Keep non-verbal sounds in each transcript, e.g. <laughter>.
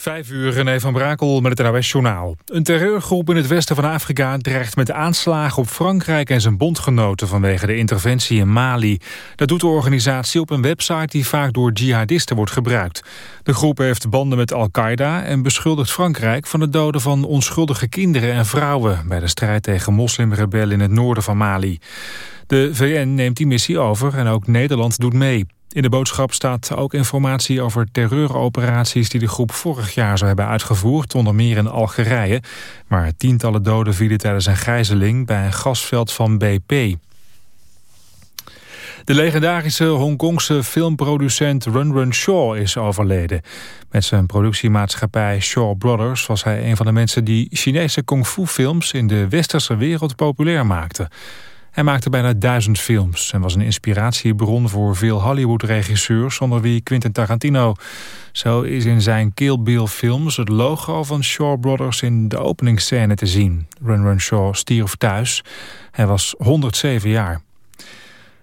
Vijf uur, René van Brakel met het NOS-journaal. Een terreurgroep in het westen van Afrika dreigt met aanslagen op Frankrijk en zijn bondgenoten vanwege de interventie in Mali. Dat doet de organisatie op een website die vaak door jihadisten wordt gebruikt. De groep heeft banden met Al-Qaeda en beschuldigt Frankrijk van het doden van onschuldige kinderen en vrouwen bij de strijd tegen moslimrebellen in het noorden van Mali. De VN neemt die missie over en ook Nederland doet mee. In de boodschap staat ook informatie over terreuroperaties die de groep vorig jaar zou hebben uitgevoerd, onder meer in Algerije, waar tientallen doden vielen tijdens een gijzeling bij een gasveld van BP. De legendarische Hongkongse filmproducent Run Run Shaw is overleden. Met zijn productiemaatschappij Shaw Brothers was hij een van de mensen die Chinese kung fu films in de westerse wereld populair maakten. Hij maakte bijna duizend films en was een inspiratiebron voor veel Hollywood-regisseurs, onder wie Quentin Tarantino. Zo is in zijn Kill Bill films het logo van Shaw Brothers in de openingsscène te zien. Run Run Shaw stierf thuis. Hij was 107 jaar.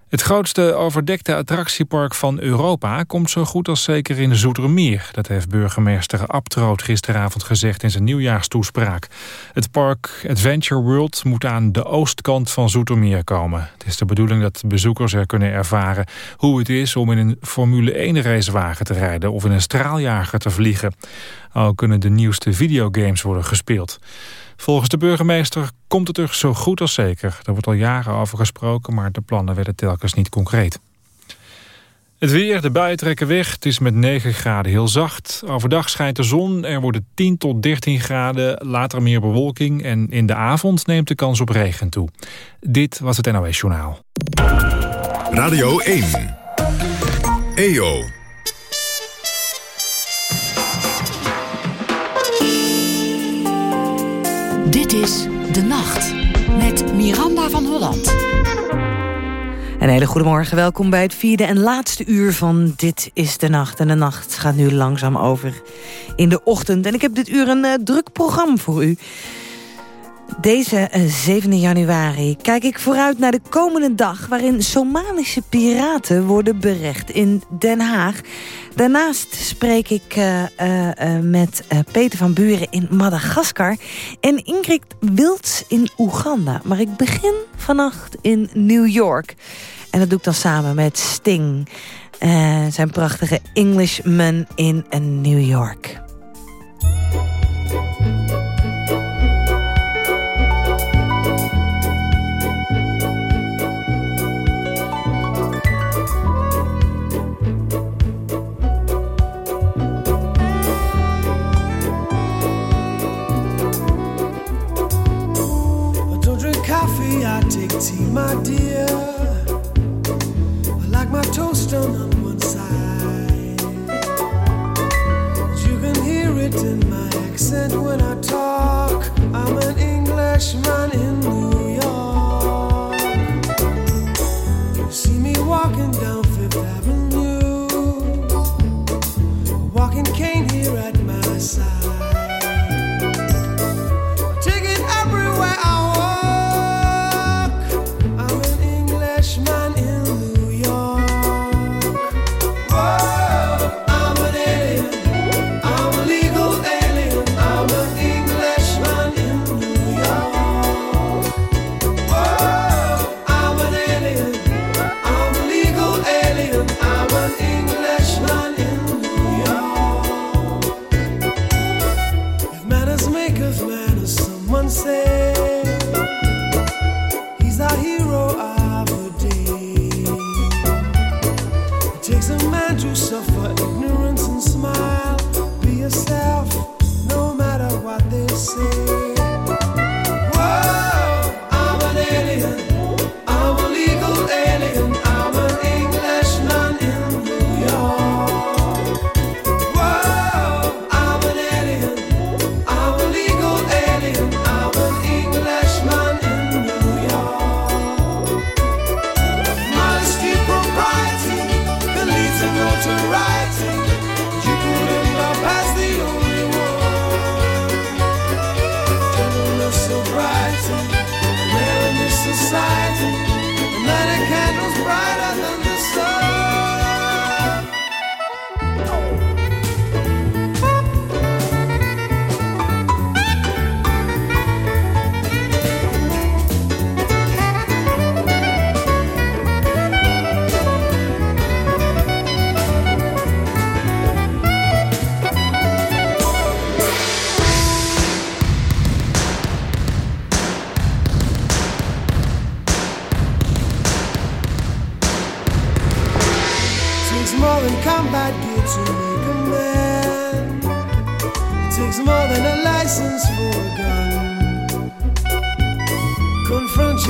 Het grootste overdekte attractiepark van Europa komt zo goed als zeker in Zoetermeer. Dat heeft burgemeester Abtroot gisteravond gezegd in zijn nieuwjaarstoespraak. Het park Adventure World moet aan de oostkant van Zoetermeer komen. Het is de bedoeling dat bezoekers er kunnen ervaren hoe het is om in een Formule 1 racewagen te rijden of in een straaljager te vliegen. Al kunnen de nieuwste videogames worden gespeeld. Volgens de burgemeester komt het er zo goed als zeker. Er wordt al jaren over gesproken, maar de plannen werden telkens niet concreet. Het weer, de buien trekken weg. Het is met 9 graden heel zacht. Overdag schijnt de zon. Er worden 10 tot 13 graden. Later meer bewolking. En in de avond neemt de kans op regen toe. Dit was het NOS Journaal. Radio 1. EO. Dit is De Nacht met Miranda van Holland. Een hele goede morgen. Welkom bij het vierde en laatste uur van Dit is de Nacht. En de nacht gaat nu langzaam over in de ochtend. En ik heb dit uur een uh, druk programma voor u. Deze 7 uh, januari kijk ik vooruit naar de komende dag... waarin Somalische piraten worden berecht in Den Haag. Daarnaast spreek ik uh, uh, met Peter van Buren in Madagaskar... en Ingrid Wilds in Oeganda. Maar ik begin vannacht in New York. En dat doe ik dan samen met Sting. zijn prachtige Englishman in New York. Take tea, my dear. I like my toast done on one side. You can hear it in my accent when I talk. I'm an Englishman in New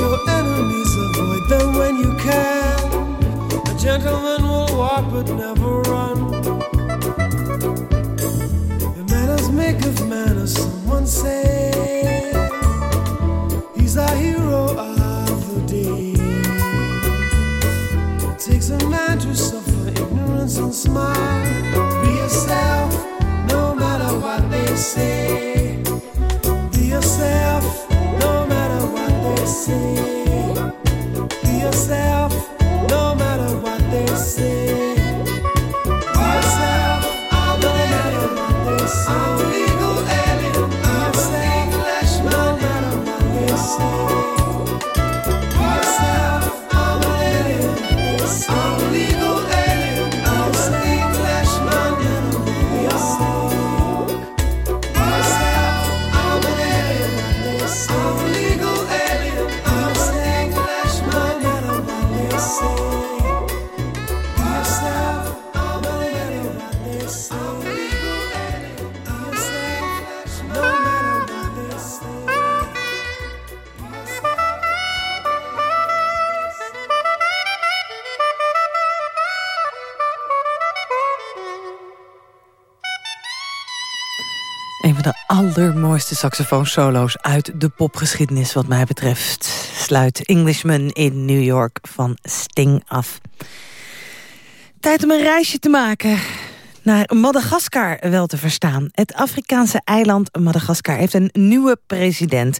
your enemies, avoid them when you can. A gentleman will walk but never run. The manners make of manners, someone said. He's our hero of the day. It takes a man to suffer ignorance and smile. Be yourself, no matter what they say. Allermooiste saxofoonsolo's uit de popgeschiedenis wat mij betreft. Sluit Englishman in New York van Sting af. Tijd om een reisje te maken naar Madagaskar wel te verstaan. Het Afrikaanse eiland Madagaskar heeft een nieuwe president.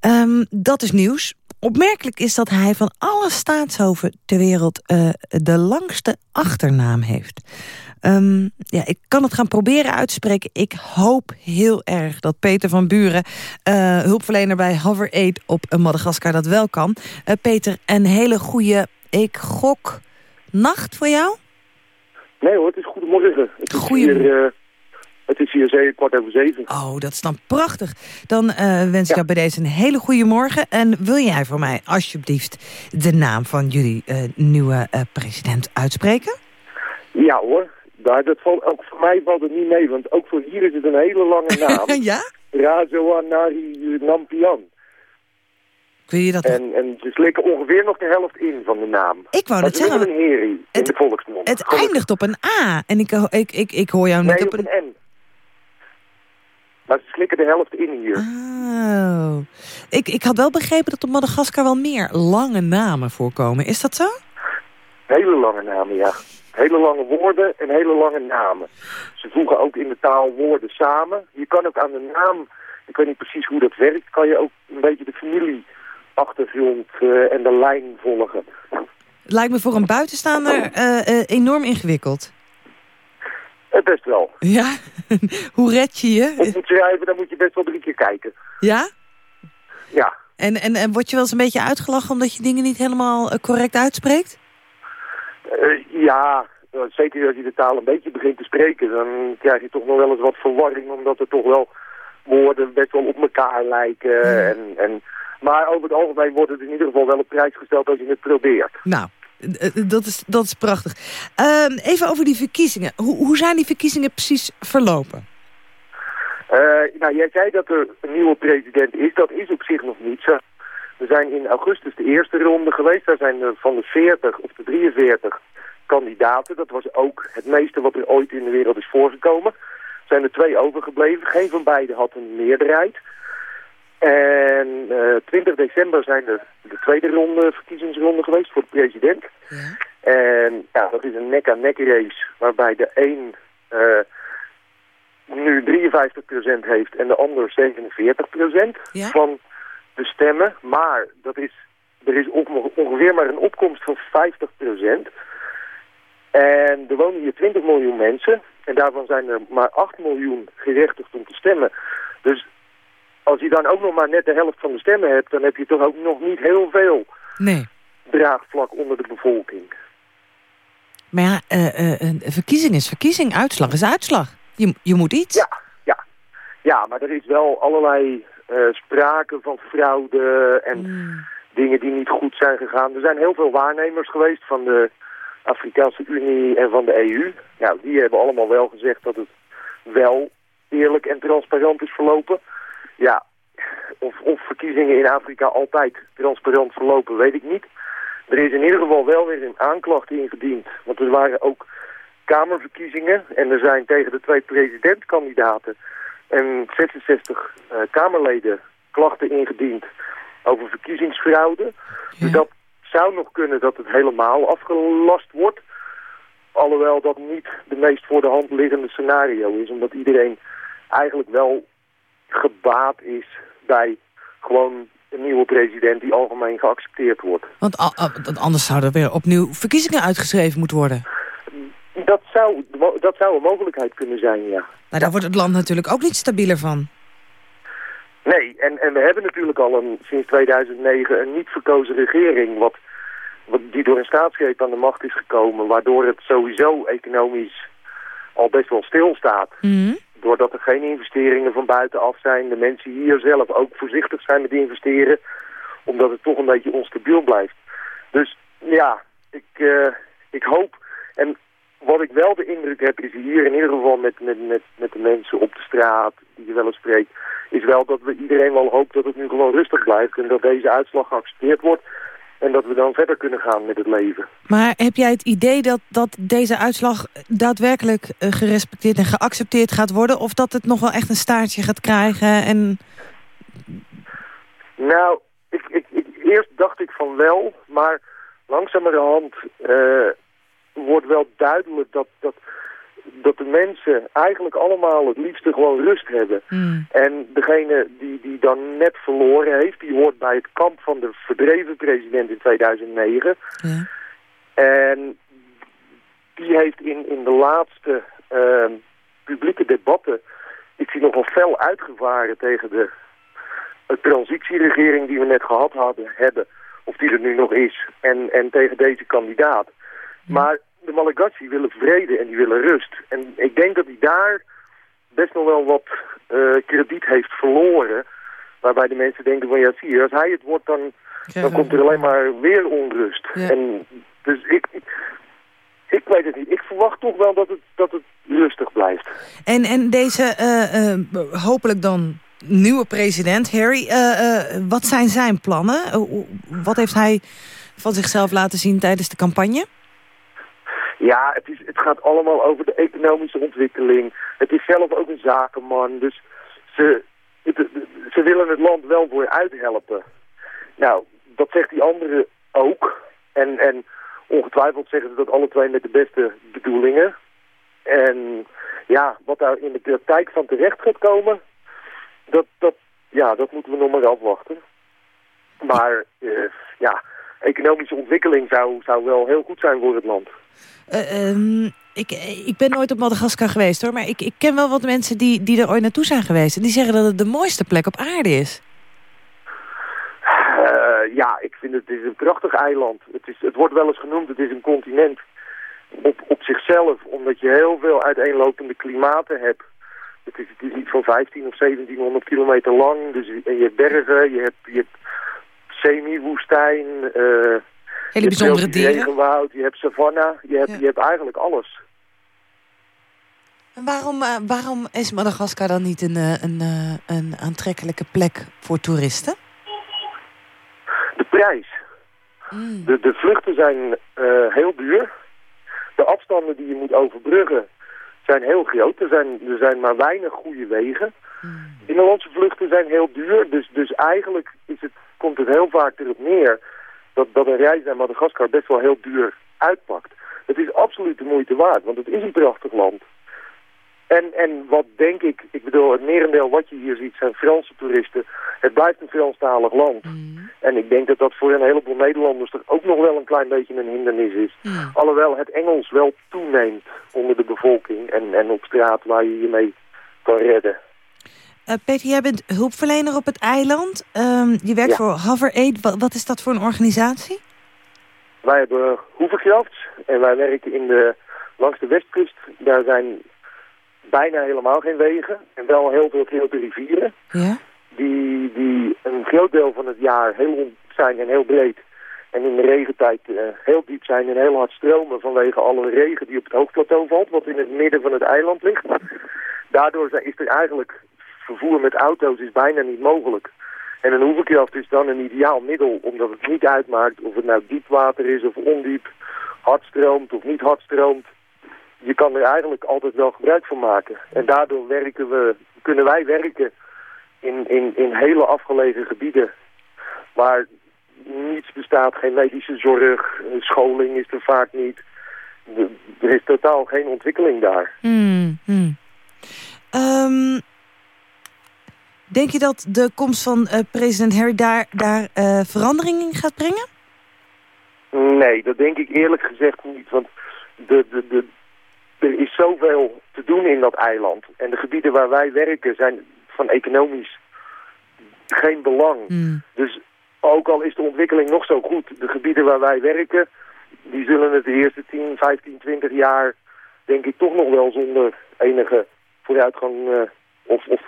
Ehm, dat is nieuws. Opmerkelijk is dat hij van alle staatshoven ter wereld eh, de langste achternaam heeft. Ehm, ja, ik kan het gaan proberen uit te spreken. Ik hoop heel erg dat Peter van Buren, eh, hulpverlener bij Hover Aid op Madagaskar, dat wel kan. Eh, Peter, een hele goede, ik gok, nacht voor jou? Nee hoor, het is goedemorgen. Het is Goedemorgen. hier, eh, het is hier zeven, kwart over zeven. Oh, dat is dan prachtig. Dan eh, wens ik jou bij deze een hele goede morgen. En wil jij voor mij alsjeblieft de naam van jullie eh, nieuwe eh, president uitspreken? Ja hoor, dat valt, ook voor mij valt het niet mee, want ook voor hier is het een hele lange <laughs> naam. ja? Razoanari Nampian. Wil je dat... En, en ze slikken ongeveer nog de helft in van de naam. Ik wou noemen zeggen, een in het- de volksmond. het Gelukkig. eindigt op een A. En ik, ik, ik, ik hoor jou net Nee, op een... N. Maar ze slikken de helft in hier. Oh. Ik, ik had wel begrepen dat op Madagaskar wel meer lange namen voorkomen. Is dat zo? Hele lange namen, ja. Hele lange woorden en hele lange namen. Ze voegen ook in de taal woorden samen. Je kan ook aan de naam, ik weet niet precies hoe dat werkt, kan je ook een beetje de familieachtergrond eh, en de lijn volgen. Lijkt me voor een buitenstaander eh, eh, enorm ingewikkeld. Best wel. Ja? <laughs> Hoe red je je? Op moet schrijven, dan moet je best wel drie keer kijken. Ja? Ja, En, en, en word je wel eens een beetje uitgelachen omdat je dingen niet helemaal correct uitspreekt? Ja, zeker als je de taal een beetje begint te spreken, dan krijg je toch nog wel eens wat verwarring, omdat er toch wel woorden best wel op elkaar lijken. En, en, maar over het algemeen wordt het in ieder geval wel op prijs gesteld als je het probeert. Nou, eh, eh, dat is, dat is prachtig. Ehm, even over die verkiezingen. Hoe, hoe zijn die verkiezingen precies verlopen? Eh, nou, jij zei dat er een nieuwe president is. Dat is op zich nog niet zo. We zijn in augustus de eerste ronde geweest. Daar zijn van de 40 of de 43 kandidaten. Dat was ook het meeste wat er ooit in de wereld is voorgekomen. Er zijn er twee overgebleven. Geen van beiden had een meerderheid. En eh 20 december zijn er de tweede ronde, verkiezingsronde geweest voor de president. Ja. En ja, dat is een nek-aan-nek race waarbij de een eh, nu 53% heeft en de ander 47% Ja? van de stemmen. Maar dat is, er is onge- ongeveer maar een opkomst van 50%. En er wonen hier 20 miljoen mensen en daarvan zijn er maar 8 miljoen gerechtigd om te stemmen. Dus als je dan ook nog maar net de helft van de stemmen hebt, dan heb je toch ook nog niet heel veel Nee. draagvlak onder de bevolking. Maar ja, een verkiezing is verkiezing. Uitslag is uitslag. Je, je moet iets. Ja, ja. Ja, maar er is wel allerlei sprake van fraude en Hmm. dingen die niet goed zijn gegaan. Er zijn heel veel waarnemers geweest van de Afrikaanse Unie en van de EU. Nou, die hebben allemaal wel gezegd dat het wel eerlijk en transparant is verlopen. Ja, of, of verkiezingen in Afrika altijd transparant verlopen, weet ik niet. Er is in ieder geval wel weer een aanklacht ingediend. Want er waren ook kamerverkiezingen en er zijn tegen de twee presidentkandidaten en 66 uh, kamerleden klachten ingediend over verkiezingsfraude. Dus dat zou nog kunnen dat het helemaal afgelast wordt. Alhoewel dat niet de meest voor de hand liggende scenario is. Omdat iedereen eigenlijk wel gebaat is bij gewoon een nieuwe president die algemeen geaccepteerd wordt. Want anders zouden er weer opnieuw verkiezingen uitgeschreven moeten worden. Dat zou, dat zou een mogelijkheid kunnen zijn, ja. Maar daar wordt het land natuurlijk ook niet stabieler van. Nee, en, en we hebben natuurlijk al een, sinds 2009 een niet verkozen regering... Wat, wat, die door een staatsgreep aan de macht is gekomen... waardoor het sowieso economisch al best wel stilstaat. Mm Doordat er geen investeringen van buitenaf zijn. De mensen hier zelf ook voorzichtig zijn met investeren. Omdat het toch een beetje onstabiel blijft. Dus ja, ik, uh, ik hoop... En wat ik wel de indruk heb is hier in ieder geval met, met, met, met de mensen op de straat die je wel eens spreekt, is wel dat we iedereen wel hoopt dat het nu gewoon rustig blijft en dat deze uitslag geaccepteerd wordt en dat we dan verder kunnen gaan met het leven. Maar heb jij het idee dat, dat deze uitslag daadwerkelijk uh, gerespecteerd en geaccepteerd gaat worden of dat het nog wel echt een staartje gaat krijgen en... Nou, ik, ik, ik, eerst dacht ik van wel, maar langzamerhand uh, wordt wel duidelijk dat, dat, dat de mensen eigenlijk allemaal het liefste gewoon rust hebben. Mm. En degene die, die dan net verloren heeft, die hoort bij het kamp van de verdreven president in 2009. Ja. En die heeft in, in de laatste uh, publieke debatten is hij nogal fel uitgevaren tegen de, de transitieregering die we net gehad hadden, hebben. Of die er nu nog is. En, en tegen deze kandidaat. Maar de Malagasy willen vrede en die willen rust. En ik denk dat hij daar best nog wel wat uh, krediet heeft verloren. Waarbij de mensen denken van ja zie je, als hij het wordt dan, dan komt er alleen maar weer onrust. Ja. En dus ik, ik, weet het niet. Ik verwacht toch wel dat het, dat het rustig blijft. En, en deze uh, uh, hopelijk dan nieuwe president, Harry, wat zijn zijn plannen? wat heeft hij van zichzelf laten zien tijdens de campagne? Ja, het, is, het gaat allemaal over de economische ontwikkeling. Het is zelf ook een zakenman, dus ze, ze willen het land wel vooruit helpen. Nou, dat zegt die andere ook. En, en ongetwijfeld zeggen ze dat alle twee met de beste bedoelingen. En ja, wat daar in de praktijk van terecht gaat komen, dat, dat, ja, dat moeten we nog maar afwachten. Maar uh, ja, economische ontwikkeling zou, zou wel heel goed zijn voor het land. Uh, um, ik, ik ben nooit op Madagaskar geweest hoor, maar ik, ik ken wel wat mensen die, die er ooit naartoe zijn geweest. En die zeggen dat het de mooiste plek op aarde is. Uh, ja, ik vind het, is een prachtig eiland. Het, is, het wordt wel eens genoemd, het is een continent op, op zichzelf. Omdat je heel veel uiteenlopende klimaten hebt. Het is, iets van 15 of 1700 kilometer lang. Dus, en je hebt bergen, je hebt, je hebt semi-woestijn... Hele bijzondere dieren. Regenwoud, je hebt savanna, je hebt, Ja. je hebt eigenlijk alles. En waarom, uh, waarom is Madagaskar dan niet een, uh, een, uh, een aantrekkelijke plek voor toeristen? De prijs. Mm. De, de vluchten zijn heel duur. De afstanden die je moet overbruggen zijn heel groot. Er zijn, er zijn maar weinig goede wegen. Mm. Binnenlandse vluchten zijn heel duur. Dus, dus eigenlijk is het, komt het heel vaak erop neer dat, dat een reis naar Madagaskar best wel heel duur uitpakt. Het is absoluut de moeite waard, want het is een prachtig land. En, en wat denk ik, ik bedoel, het merendeel wat je hier ziet zijn Franse toeristen. Het blijft een Franstalig land. Mm. En ik denk dat dat voor een heleboel Nederlanders toch ook nog wel een klein beetje een hindernis is. Mm. Alhoewel het Engels wel toeneemt onder de bevolking en, en op straat waar je je mee kan redden. Uh, Peter, jij bent hulpverlener op het eiland. Um, je werkt Ja. voor Hover Aid. Wat, wat is dat voor een organisatie? Wij hebben hoevengrafts en wij werken in de, langs de westkust. Daar zijn bijna helemaal geen wegen en wel heel veel grote rivieren. Ja? Die, die een groot deel van het jaar heel rond zijn en heel breed. En in de regentijd uh, heel diep zijn en heel hard stromen vanwege alle regen die op het hoogplateau valt, wat in het midden van het eiland ligt. Daardoor is er eigenlijk vervoer met auto's is bijna niet mogelijk. En een oefenkracht is dan een ideaal middel, omdat het niet uitmaakt of het nou diep water is of ondiep, hard stroomt of niet hard stroomt. Je kan er eigenlijk altijd wel gebruik van maken. En daardoor werken we, kunnen wij werken in, in, in hele afgelegen gebieden waar niets bestaat, geen medische zorg, scholing is er vaak niet. Er is totaal geen ontwikkeling daar. Hmm, hmm. Ehm, denk je dat de komst van uh, president Harry daar, daar uh, verandering in gaat brengen? Nee, dat denk ik eerlijk gezegd niet. Want de, de, de, er is zoveel te doen in dat eiland. En de gebieden waar wij werken zijn van economisch geen belang. Hmm. Dus ook al is de ontwikkeling nog zo goed, de gebieden waar wij werken, die zullen het de eerste 10, 15, 20 jaar, denk ik, toch nog wel zonder enige vooruitgang uh, of, of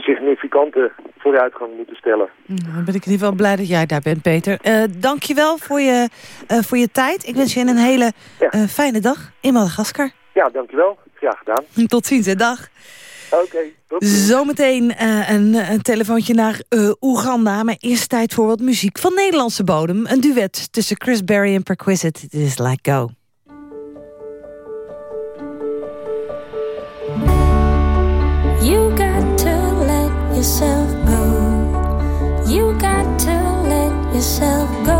significante vooruitgang moeten stellen. Nou, dan ben ik in ieder geval blij dat jij daar bent, Peter. Uh, Dank je wel voor je, uh, voor je tijd. Ik wens je een hele ja. uh, fijne dag in Madagaskar. Ja, dank je wel. Graag gedaan. <laughs> Tot ziens, hè. dag. Oké, okay, Zometeen een, een telefoontje naar Oeganda. Maar eerst tijd voor wat muziek van Nederlandse bodem. Een duet tussen Chris Berry en Perquisite. Dit is Like Go. Yourself go. You got to let yourself go.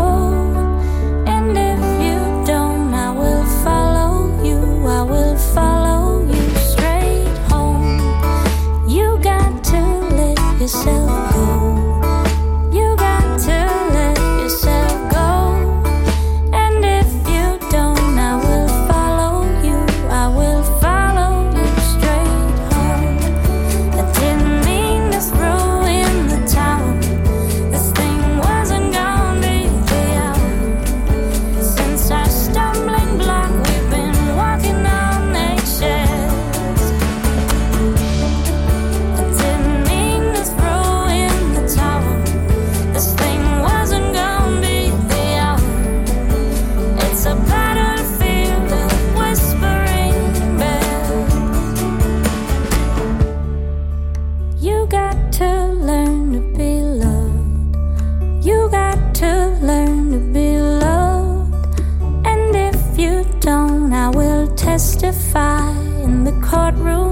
Courtroom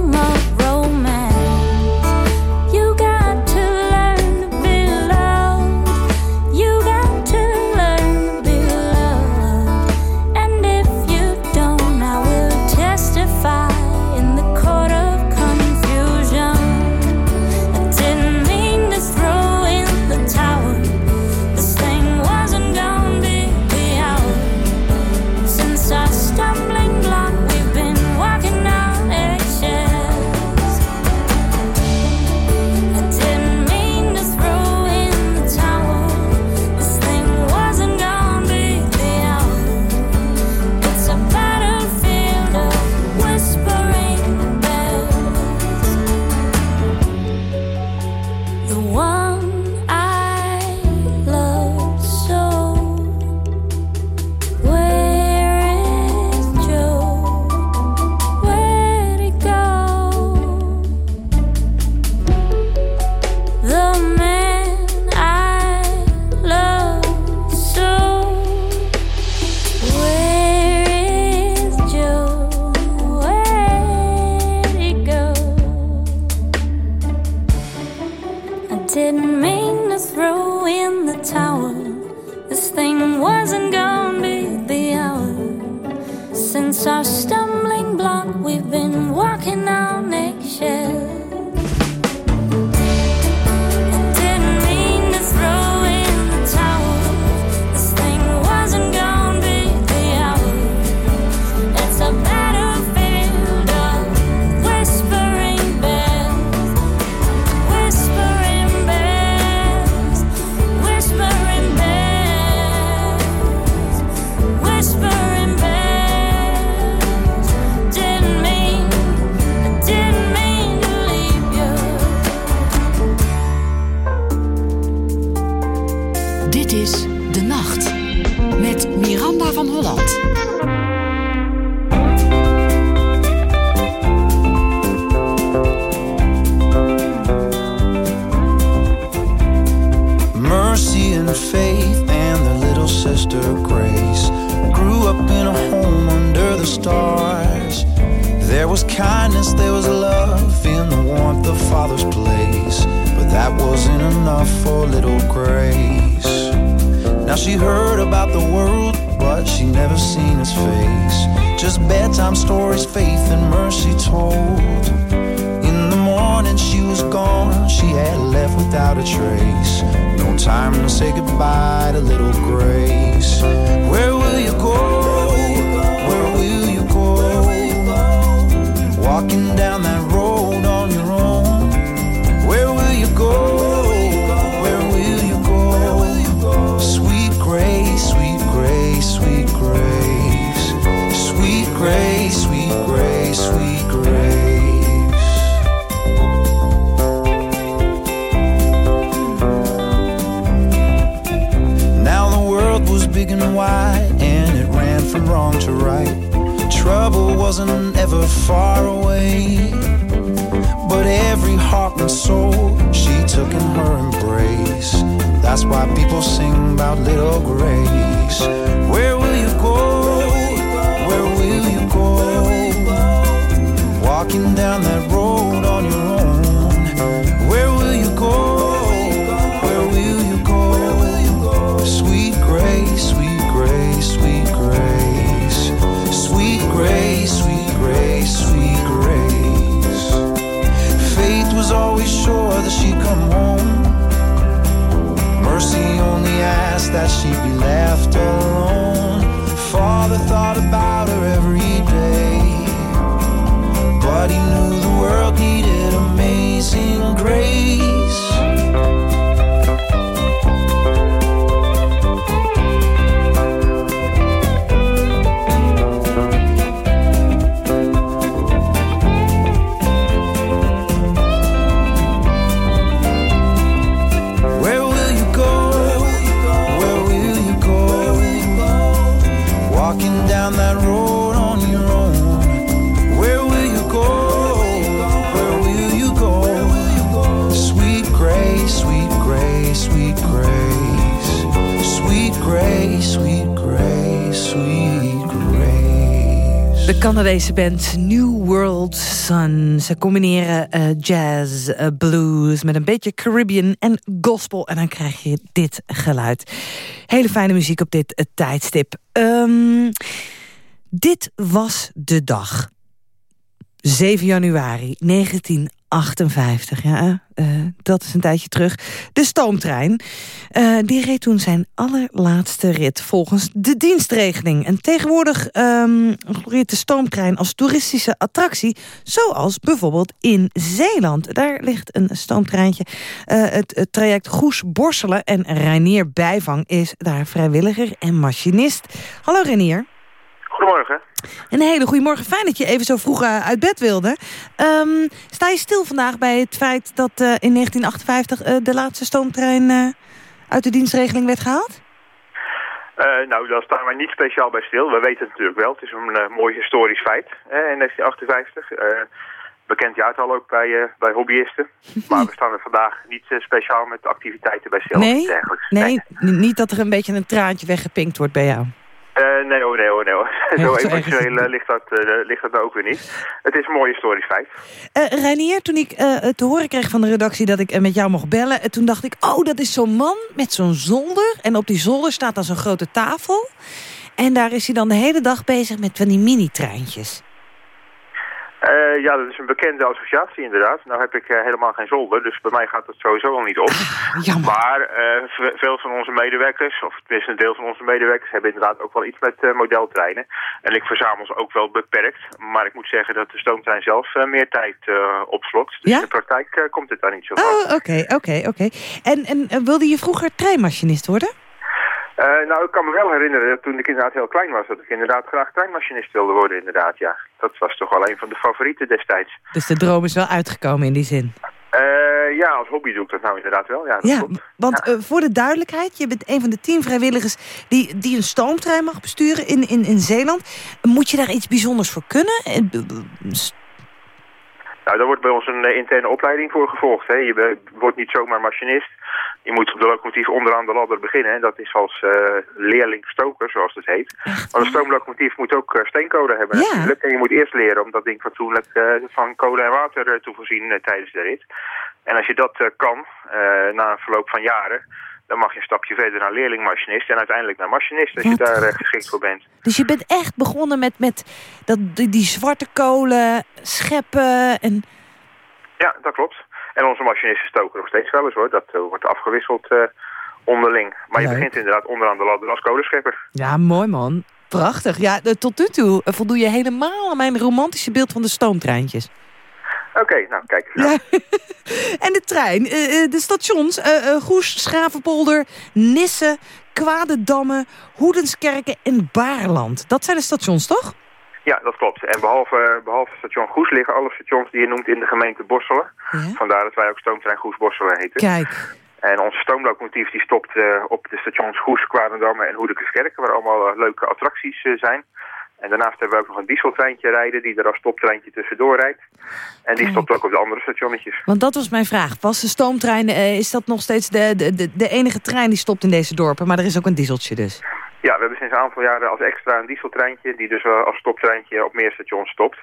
Sister Grace. Grew up in a home under the stars. There was kindness, there was love in the warmth of Father's place. But that wasn't enough for little Grace. Now she heard about the world, but she never seen his face. Just bedtime stories, faith and mercy told. In the morning she was gone, she had left without a trace. Time to say goodbye to little Grace. Where will you go? Where will you go? Walking down to right. Trouble wasn't ever far away. But every heart and soul she took in her embrace. That's why people sing about little grace. Where will you go? Where will you go? Walking down that road asked that she be left alone. Father thought about her every day. But he knew Canadese band New World Sun. Ze combineren eh, jazz, eh, blues met een beetje Caribbean en gospel. En dan krijg je dit geluid. Hele fijne muziek op dit eh, tijdstip. Ehm, dit was de dag. 7 januari 1958. Ja, eh, dat is een tijdje terug. De stoomtrein. eh, die reed toen zijn allerlaatste rit volgens de dienstregeling. En tegenwoordig floreert de stoomtrein als toeristische attractie. Zoals bijvoorbeeld in Zeeland. Daar ligt een stoomtreintje. Eh, het, het traject Goes-Borselen. En Reinier Bijvang is daar vrijwilliger en machinist. Hallo Reinier. Goedemorgen. Een hele goede morgen. Fijn dat je even zo vroeg eh, uit bed wilde. Ehm, sta je stil vandaag bij het feit dat eh, in 1958 eh, de laatste stoomtrein uit de dienstregeling werd gehaald? Eh, nou, daar staan wij niet speciaal bij stil. We weten het natuurlijk wel. Het is een mooi historisch feit hè, in 1958. Eh, bekend jaartal ook bij, bij hobbyisten. <laughs> Maar we staan er vandaag niet speciaal met activiteiten bij stil. nee, nee, niet dat er een beetje een traantje weggepinkt wordt bij jou. Eh, nee hoor, nee hoor, nee hoor. Heel <laughs> Zo emotioneel eh, ligt, dat, eh, ligt dat nou ook weer niet. Het is een mooi historisch feit. Eh Reinier, toen ik te horen kreeg van de redactie dat ik met jou mocht bellen... toen dacht ik, oh, dat is zo'n man met zo'n zolder. En op die zolder staat dan zo'n grote tafel. En daar is hij dan de hele dag bezig met van die mini-treintjes. Eh, ja, dat is een bekende associatie inderdaad. Nou heb ik eh, helemaal geen zolder, dus bij mij gaat het sowieso al niet op. Jammer. Maar eh, ve- veel van onze medewerkers, of tenminste een deel van onze medewerkers, hebben inderdaad ook wel iets met modeltreinen. En ik verzamel ze ook wel beperkt. Maar ik moet zeggen dat de stoomtrein zelf meer tijd opslokt. Dus Ja? in de praktijk komt het daar niet zo van. Oh, oké, oké, oké. En, en wilde je vroeger treinmachinist worden? Eh, nou, ik kan me wel herinneren dat toen ik inderdaad heel klein was, dat ik inderdaad graag treinmachinist wilde worden inderdaad, ja. Dat was toch wel een van de favorieten destijds. Dus de droom is wel uitgekomen in die zin. Eh, ja, als hobby doe ik dat nou inderdaad wel, ja. Ja, want eh, voor de duidelijkheid, je bent een van de tien vrijwilligers die, die een stoomtrein mag besturen in, in, in Zeeland. Moet je daar iets bijzonders voor kunnen? Nou, daar wordt bij ons een interne opleiding voor gevolgd. Hè. Je wordt niet zomaar machinist. Je moet op de locomotief onderaan de ladder beginnen. En dat is als uh, leerling stoker, zoals het heet. Want een stoomlocomotief moet ook uh, steencode hebben Ja. natuurlijk. En je moet eerst leren om dat ding fatsoenlijk uh, van kolen en water te voorzien tijdens de rit. En als je dat kan, na een verloop van jaren... dan mag je een stapje verder naar leerlingmachinist... en uiteindelijk naar machinist, als Wat je daar geschikt voor bent. Dus je bent echt begonnen met, met dat, die, die zwarte kolen, scheppen en... Ja, dat klopt. En onze machinisten stoken nog steeds wel eens hoor. Dat uh, wordt afgewisseld uh, onderling. Maar Leuk. je begint inderdaad onderaan de ladder als kolenschepper. Ja, mooi man. Prachtig. Ja, de- tot nu toe eh, voldoe je helemaal aan mijn romantische beeld van de stoomtreintjes. Oké, okay, nou kijk. Nou. Ja. <laughs> en de trein, eh, eh, de stations, eh, eh, Goes, Schravenpolder, Nisse, Kwadedamme, Hoedenskerken en Baarland. Dat zijn de stations, toch? Ja, dat klopt. En behalve, behalve station Goes liggen alle stations die je noemt in de gemeente Borselen. Ja. Vandaar dat wij ook stoomtrein Goes Borselen heten. Kijk, En onze stoomlocomotief die stopt uh, op de stations Goes, Kwadendamme en Hoedekeskerken, waar allemaal uh, leuke attracties uh, zijn. En daarnaast hebben we ook nog een dieseltreintje rijden die er als stoptreintje tussendoor rijdt. En die Kijk. stopt ook op de andere stationnetjes. want dat was mijn vraag. Was de stoomtrein, eh, is dat nog steeds de, de, de, de enige trein die stopt in deze dorpen? Maar er is ook een dieseltje dus. Ja, we hebben sinds een aantal jaren als extra een dieseltreintje die dus als stoptreintje op meer stations stopt.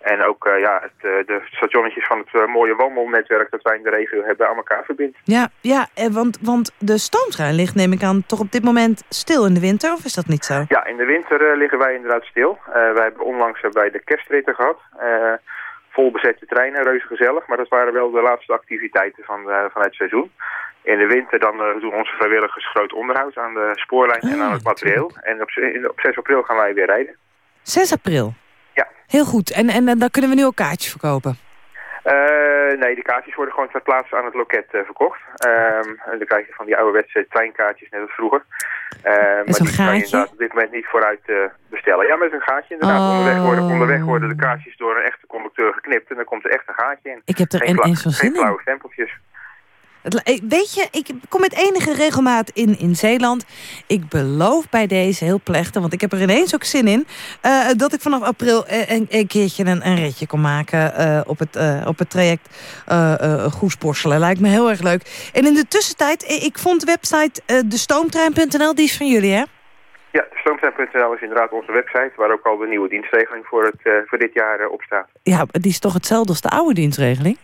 En ook uh, ja, het, uh, de stationnetjes van het uh, mooie wandelnetwerk dat wij in de regio hebben aan elkaar verbindt. Ja, ja eh, want, want de stoomtrein ligt, neem ik aan, toch op dit moment stil in de winter? Of is dat niet zo? Ja, in de winter liggen wij inderdaad stil. Wij hebben onlangs bij de kerstritten gehad. Vol bezette treinen, reuze gezellig. Maar dat waren wel de laatste activiteiten van, uh, van het seizoen. In de winter dan uh, doen onze vrijwilligers groot onderhoud aan de spoorlijn Ah, en aan het materieel. En op, in, op 6 april gaan wij weer rijden. 6 april? Ja. Heel goed. En, en, en daar kunnen we nu ook kaartjes verkopen? Uh, nee, de kaartjes worden gewoon ter plaatse aan het loket uh, verkocht. Um, en dan krijg je van die ouderwetse treinkaartjes net als vroeger. Uh, maar die gaatje? kan je inderdaad op dit moment niet vooruit bestellen. Ja, met een gaatje inderdaad. Oh. Onderweg, worden, onderweg worden de kaartjes door een echte conducteur geknipt en dan komt er echt een gaatje in. Ik heb er geen ineens van zin Geen blauwe stempeltjes. Het, weet je, ik kom met enige regelmaat in, in Zeeland. Ik beloof bij deze heel plechtig, want ik heb er ineens ook zin in... Uh, dat ik vanaf april een, een keertje een, een ritje kon maken uh, op, het, uh, op het traject Goesborselen. Lijkt me heel erg leuk. En in de tussentijd, ik vond de website destoomtrein.nl, die is van jullie, hè? Ja, stoomtrein.nl is inderdaad onze website... waar ook al de nieuwe dienstregeling voor, het, voor dit jaar op staat. Ja, die is toch hetzelfde als de oude dienstregeling?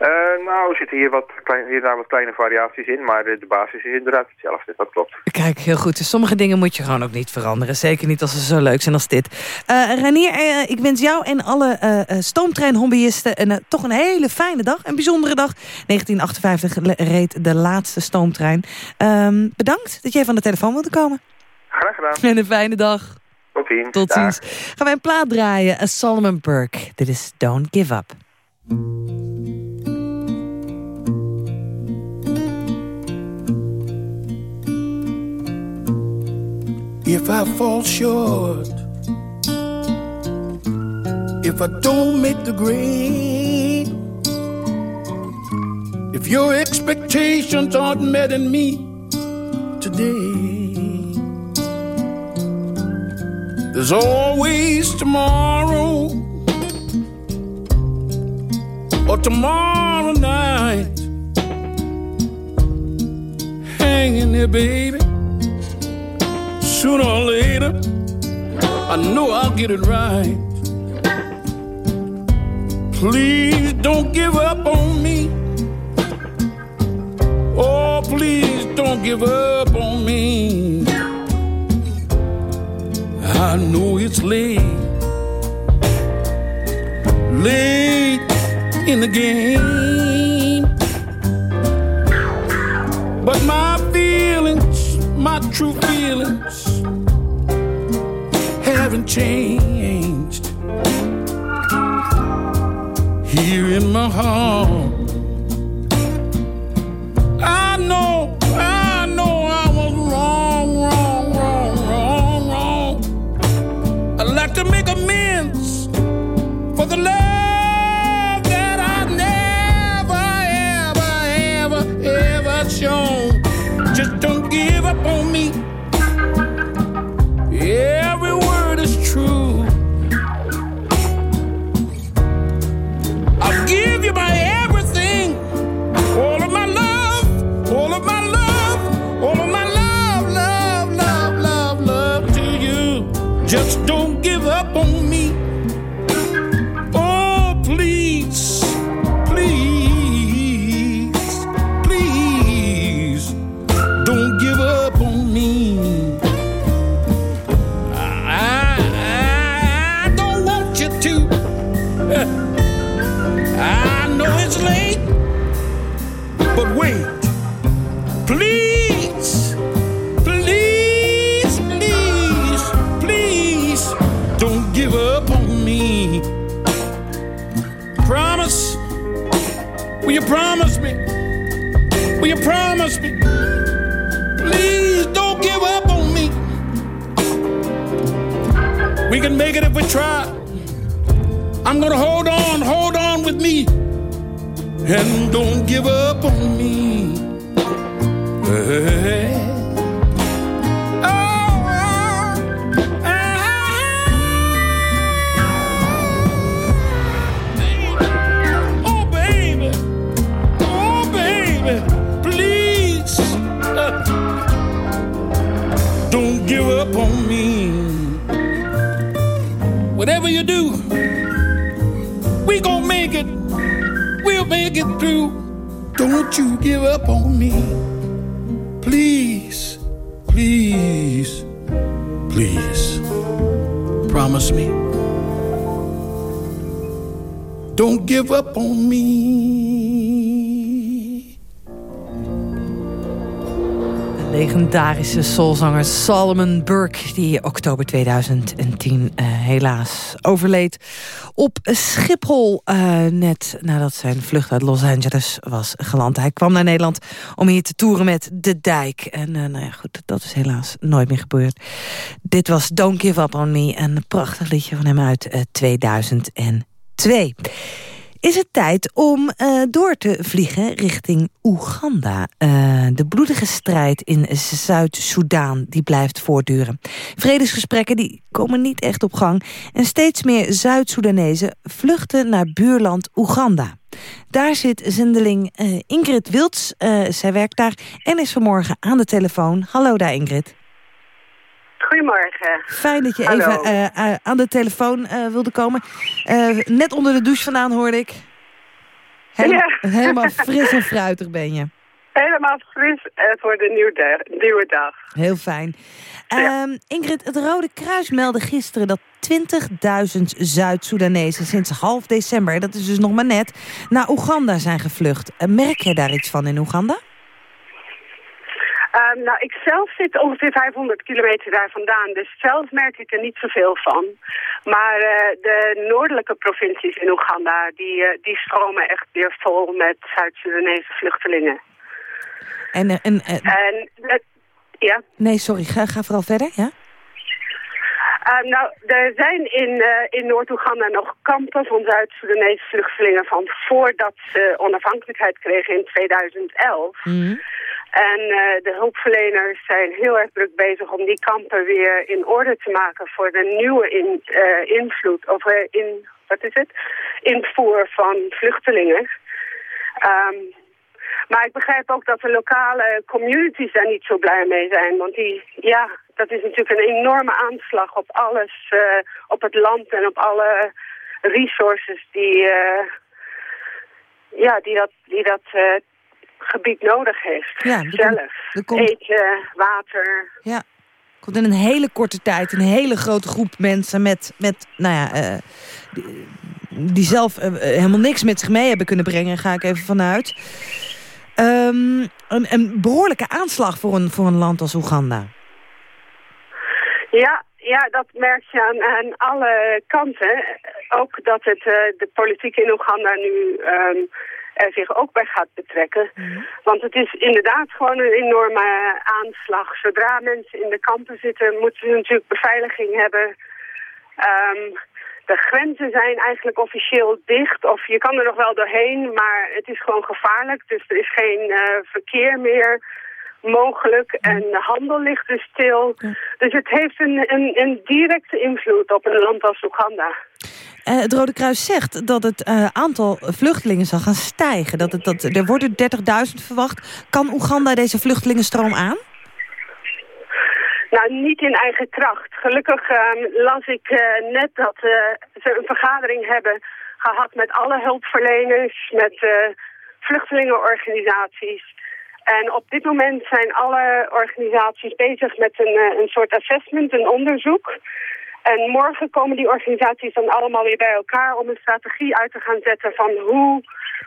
Uh, nou, er zitten hier, wat klein, hier daar wat kleine variaties in, maar de, de, basis is inderdaad hetzelfde, dat klopt. Kijk, heel goed. Dus sommige dingen moet je gewoon ook niet veranderen. Zeker niet als ze zo leuk zijn als dit. Uh, Renier, uh, ik wens jou en alle uh, stoomtreinhobbyisten een, toch een hele fijne dag. Een bijzondere dag. 1958 reed de laatste stoomtrein. Um, bedankt dat jij van de telefoon wilde komen. Graag gedaan. En een fijne dag. Tot ziens. Tot ziens. Gaan wij een plaat draaien. A Solomon Burke. Dit is Don't Give Up. If I fall short, if I don't make the grade, if your expectations aren't met in me today, there's always tomorrow. Or tomorrow night. Hanging there, baby sooner or later, I know I'll get it right. Please don't give up on me. Oh, please don't give up on me. I know it's late, late in the game. But my my true feelings, haven't changed. Here in my heart, We can make it if we try. I'm gonna hold on, hold on with me. And don't give up on me. Hey. Oh, baby. Oh, baby. Please. uh, Don't give up on me. Whatever you do, we gonna make it. We'll make it through. Don't you give up on me. Please, please, please. Promise me. Don't give up on me. Legendarische soulzanger Solomon Burke... die oktober 2010 eh, helaas overleed op Schiphol... eh, net nadat zijn vlucht uit Los Angeles was geland. Hij kwam naar Nederland om hier te toeren met De Dijk. En eh, nou ja, goed, dat is helaas nooit meer gebeurd. Dit was Don't Give Up On Me, een prachtig liedje van hem uit eh, 2002 is het tijd om eh, door te vliegen richting Oeganda. Eh, de bloedige strijd in Zuid-Soedan die blijft voortduren. Vredesgesprekken die komen niet echt op gang... en steeds meer Zuid-Soedanezen vluchten naar buurland Oeganda. Daar zit zendeling eh, Ingrid Wilds. Zij werkt daar en is vanmorgen aan de telefoon. Hallo daar Ingrid. Goedemorgen. Fijn dat je Hallo. even eh, eh, aan de telefoon eh, wilde komen. Net onder de douche vandaan hoorde ik. Helemaal, Ja. <laughs> helemaal fris en fruitig ben je. Helemaal fris voor de nieuwe dag. Nieuwe dag. Heel fijn. Ehm, Ingrid, het Rode Kruis meldde gisteren dat 20.000 Zuid-Soedanezen sinds half december, dat is dus nog maar net, naar Oeganda zijn gevlucht. Merk jij daar iets van in Oeganda? Ehm, nou, ik zelf zit ongeveer 500 kilometer daar vandaan, dus zelf merk ik er niet zoveel van. Maar eh, de noordelijke provincies in Oeganda, die, eh, die stromen echt weer vol met Zuid-Soedanese vluchtelingen. En, eh, en, En, eh, ja? nee, sorry, ga, ga vooral verder, ja? Uh, nou, er zijn in, eh, in Noord-Oeganda nog kampen van Zuid-Soedanese vluchtelingen van voordat ze onafhankelijkheid kregen in 2011. Mhm. En eh, de hulpverleners zijn heel erg druk bezig om die kampen weer in orde te maken voor de nieuwe in, eh, invloed, of eh, in, wat is het? Invoer van vluchtelingen. Ehm, maar ik begrijp ook dat de lokale communities daar niet zo blij mee zijn. Want die, ja, dat is natuurlijk een enorme aanslag op alles, eh, op het land en op alle resources die, eh, ja, die dat, die dat eh, gebied nodig heeft. Ja, Zelf. komt- Eten, water. Ja. Komt in een hele korte tijd een hele grote groep mensen met, met nou ja, die, die zelf helemaal niks met zich mee hebben kunnen brengen, ga ik even vanuit. Ehm, een, een behoorlijke aanslag voor een, voor een land als Oeganda. Ja, ja, dat merk je aan, aan alle kanten. Ook dat het, eh, de politiek in Oeganda nu ehm, er zich ook bij gaat betrekken. Want het is inderdaad gewoon een enorme aanslag. Zodra mensen in de kampen zitten, moeten ze natuurlijk beveiliging hebben. Ehm, de grenzen zijn eigenlijk officieel dicht. Of je kan er nog wel doorheen, maar het is gewoon gevaarlijk. Dus er is geen eh, verkeer meer mogelijk. En de handel ligt dus stil. Dus het heeft een, een, een directe invloed op een land als Oeganda. Eh, het Rode Kruis zegt dat het eh, aantal vluchtelingen zal gaan stijgen. Dat het, dat, er worden 30.000 verwacht. Kan Oeganda deze vluchtelingenstroom aan? Nou, niet in eigen kracht. Gelukkig ehm, las ik eh, net dat eh, ze een vergadering hebben gehad met alle hulpverleners, met eh, vluchtelingenorganisaties. En op dit moment zijn alle organisaties bezig met een, een soort assessment, een onderzoek. En morgen komen die organisaties dan allemaal weer bij elkaar om een strategie uit te gaan zetten van hoe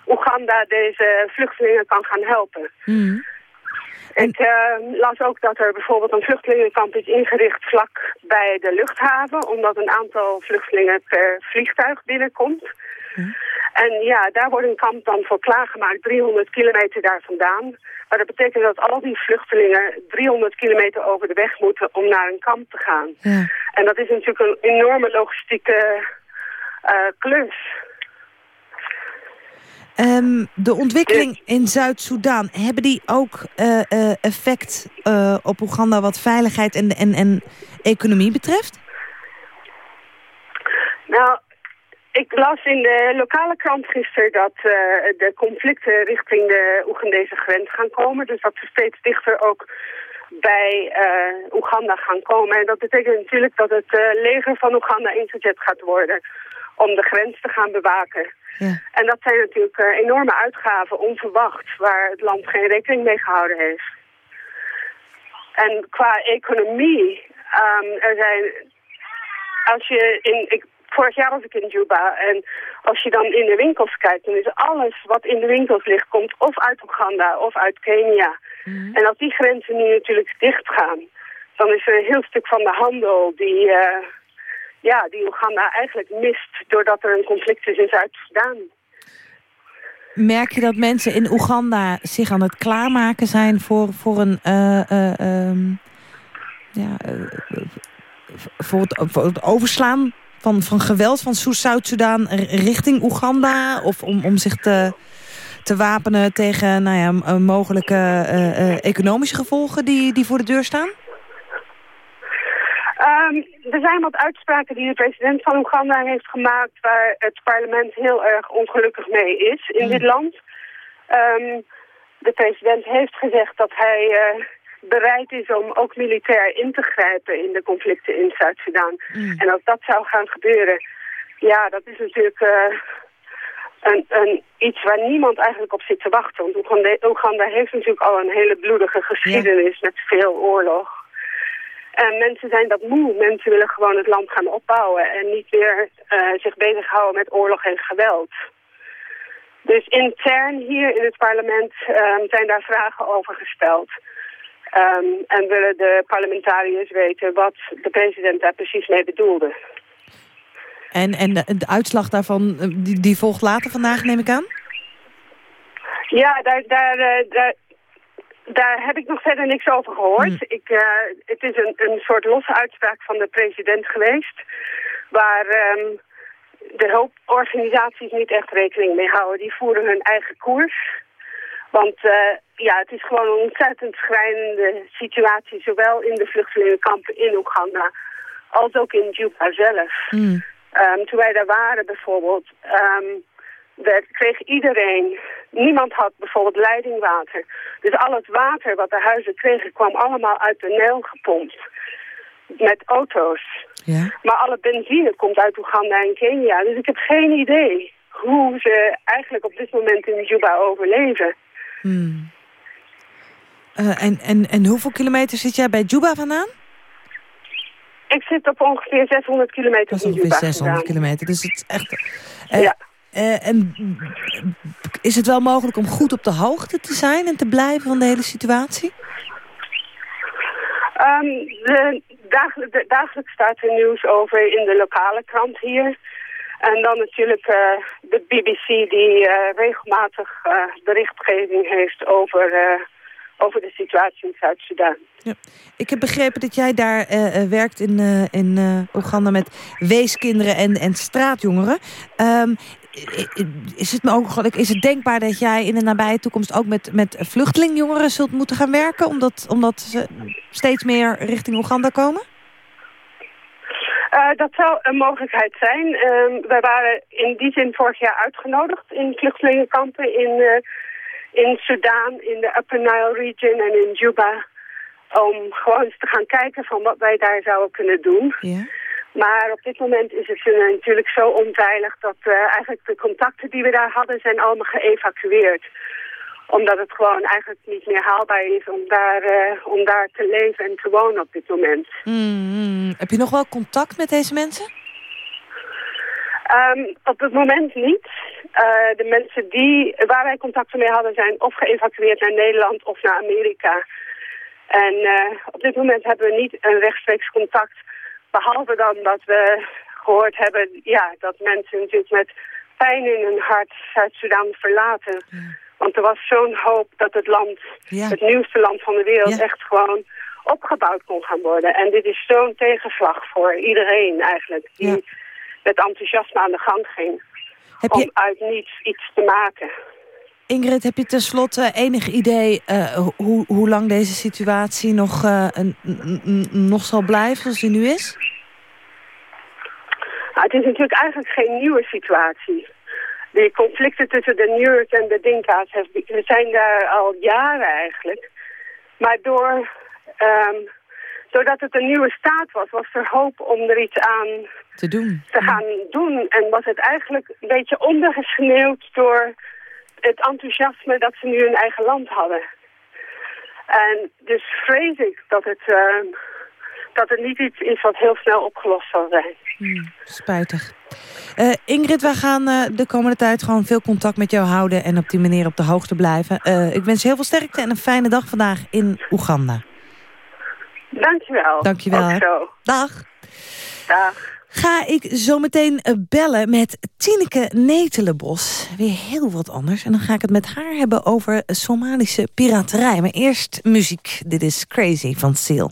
Oeganda deze vluchtelingen kan gaan helpen. Hmm. Ik eh, las ook dat er bijvoorbeeld een vluchtelingenkamp is ingericht vlak bij de luchthaven, omdat een aantal vluchtelingen per vliegtuig binnenkomt. En ja, daar wordt een kamp dan voor klaargemaakt, 300 kilometer daar vandaan. Maar dat betekent dat al die vluchtelingen 300 kilometer over de weg moeten om naar een kamp te gaan. Ja. En dat is natuurlijk een enorme logistieke eh, klus. Ehm, de ontwikkeling in Zuid-Soedan, hebben die ook eh, eh, effect eh, op Oeganda wat veiligheid en, en, en economie betreft? Nou, ik las in de lokale krant gisteren dat de conflicten richting de Oegandese grens gaan komen. Dus dat ze steeds dichter ook bij Oeganda gaan komen. En dat betekent natuurlijk dat het leger van Oeganda ingezet gaat worden om de grens te gaan bewaken. Ja. En dat zijn natuurlijk eh, enorme uitgaven, onverwacht, waar het land geen rekening mee gehouden heeft. En qua economie, ehm, er zijn, als je in, ik, vorig jaar was ik in Juba en als je dan in de winkels kijkt, dan is alles wat in de winkels ligt, komt of uit Oeganda of uit Kenia. En als die grenzen nu natuurlijk dicht gaan, dan is er een heel stuk van de handel die, eh, ja, die Oeganda eigenlijk mist doordat er een conflict is in Zuid-Soedan. Merk je dat mensen in Oeganda zich aan het klaarmaken zijn voor, voor een... eh, eh, ehm, ja, eh, voor, het, voor het overslaan van, van geweld van Zuid-Soedan richting Oeganda? Of om, om zich te, te wapenen tegen nou ja, mogelijke economische gevolgen die, die voor de deur staan? Ehm, er zijn wat uitspraken die de president van Oeganda heeft gemaakt... waar het parlement heel erg ongelukkig mee is in dit land. Ehm, de president heeft gezegd dat hij eh, bereid is om ook militair in te grijpen... in de conflicten in Zuid-Soedan. En als dat zou gaan gebeuren... ja, dat is natuurlijk... eh, een, een, iets waar niemand eigenlijk op zit te wachten. Want Oeganda, Oeganda heeft natuurlijk al een hele bloedige geschiedenis met veel oorlog. En mensen zijn dat moe. Mensen willen gewoon het land gaan opbouwen en niet meer eh, zich bezighouden met oorlog en geweld. Dus intern hier in het parlement ehm, zijn daar vragen over gesteld. Ehm, en willen de parlementariërs weten wat de president daar precies mee bedoelde. En, en de, de uitslag daarvan, eh, die, die volgt later vandaag, neem ik aan? Ja, daar, daar, daar, daar heb ik nog verder niks over gehoord. Ik, eh, het is een, een soort losse uitspraak van de president geweest... waar ehm, de hulporganisaties niet echt rekening mee houden. Die voeren hun eigen koers. Want eh, ja, het is gewoon een ontzettend schrijnende situatie... zowel in de vluchtelingenkampen in Oeganda als ook in Juba zelf. Ehm, toen wij daar waren bijvoorbeeld, ehm, werd, kreeg iedereen, niemand had bijvoorbeeld leidingwater. Dus al het water wat de huizen kregen kwam allemaal uit de Nijl gepompt. Met auto's. Ja. Maar alle benzine komt uit Oeganda en Kenia. Dus ik heb geen idee hoe ze eigenlijk op dit moment in Juba overleven. Hmm. Eh, en, en, en hoeveel kilometer zit jij bij Juba vandaan? Ik zit op ongeveer 600 kilometer Dat is ongeveer Juba 600 vandaan. kilometer. Dus het is echt... eh, Ja. Eh, en is het wel mogelijk om goed op de hoogte te zijn en te blijven van de hele situatie? Ehm, de dagel- de- dagelijks staat er nieuws over in de lokale krant hier. En dan natuurlijk eh, de BBC die eh, regelmatig berichtgeving heeft over, over de situatie in Zuid-Soedan. Ja. Ik heb begrepen dat jij daar werkt in, in Oeganda met weeskinderen en, en straatjongeren. I- is, het mogelijk, is het denkbaar dat jij in de nabije toekomst ook met, met vluchtelingjongeren zult moeten gaan werken? Omdat, omdat ze steeds meer richting Oeganda komen? Eh, dat zou een mogelijkheid zijn. Ehm, wij waren in die zin vorig jaar uitgenodigd in vluchtelingenkampen in, eh in Sudan, in de Upper Nile region en in Juba. Om gewoon eens te gaan kijken van wat wij daar zouden kunnen doen. Ja. Maar op dit moment is het eh, natuurlijk zo onveilig dat eh, eigenlijk de contacten die we daar hadden zijn allemaal geëvacueerd. Omdat het gewoon eigenlijk niet meer haalbaar is om daar, eh, om daar te leven en te wonen op dit moment. Mm, heb je nog wel contact met deze mensen? Ehm, op het moment niet. de mensen die, waar wij contacten mee hadden zijn of geëvacueerd naar Nederland of naar Amerika. En uh, op dit moment hebben we niet een rechtstreeks contact. Behalve dan dat we gehoord hebben ja, dat mensen natuurlijk met pijn in hun hart Zuid-Soedan verlaten. Want er was zo'n hoop dat het land, Ja. het nieuwste land van de wereld, Ja. echt gewoon opgebouwd kon gaan worden. En dit is zo'n tegenslag voor iedereen eigenlijk, die met enthousiasme aan de gang ging. Heb Om je, uit niets iets te maken. Ingrid, heb je tenslotte enig idee eh, hoe, hoe lang deze situatie nog, eh, nog zal blijven zoals die nu is? Nou, het is natuurlijk eigenlijk geen nieuwe situatie. De conflicten tussen de Nuers en de Dinka's zijn daar al jaren eigenlijk. Maar door, ehm, doordat het een nieuwe staat was, was er hoop om er iets aan Te doen. te gaan doen. En was het eigenlijk een beetje ondergesneeuwd door het enthousiasme dat ze nu hun eigen land hadden. En dus vrees ik dat het, ehm, dat het niet iets is wat heel snel opgelost zal zijn. Hmm, spijtig. Eh, Ingrid, wij gaan eh, de komende tijd gewoon veel contact met jou houden... en op die manier op de hoogte blijven. Eh, ik wens je heel veel sterkte en een fijne dag vandaag in Oeganda. Dankjewel. Dankjewel. Dag. Dag. Ga ik zo meteen eh, bellen met Tineke Netelenbos. Weer heel wat anders. En dan ga ik het met haar hebben over Somalische piraterij. Maar eerst muziek. Dit is Crazy van Seal.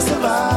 você vai.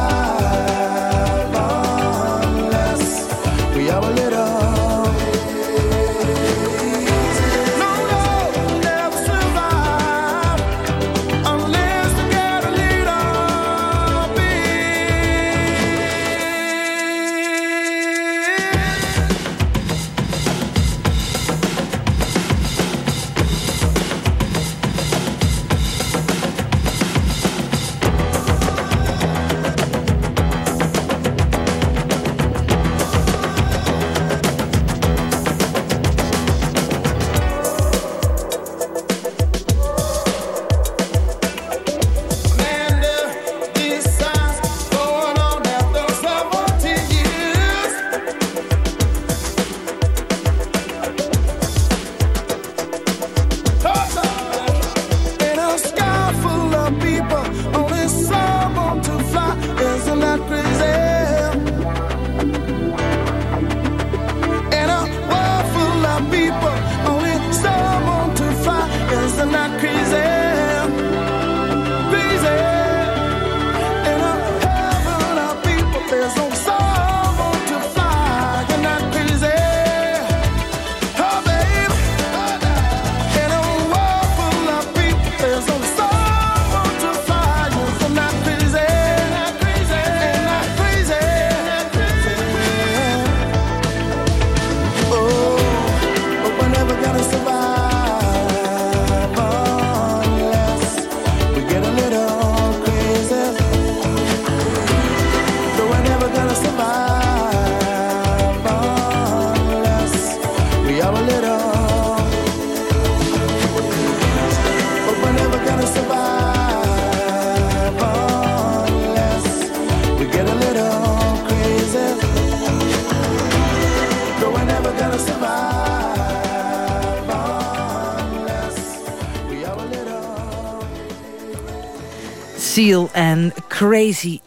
Seal en Crazy.